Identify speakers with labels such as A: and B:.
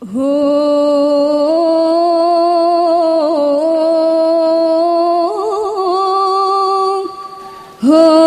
A: Home, home.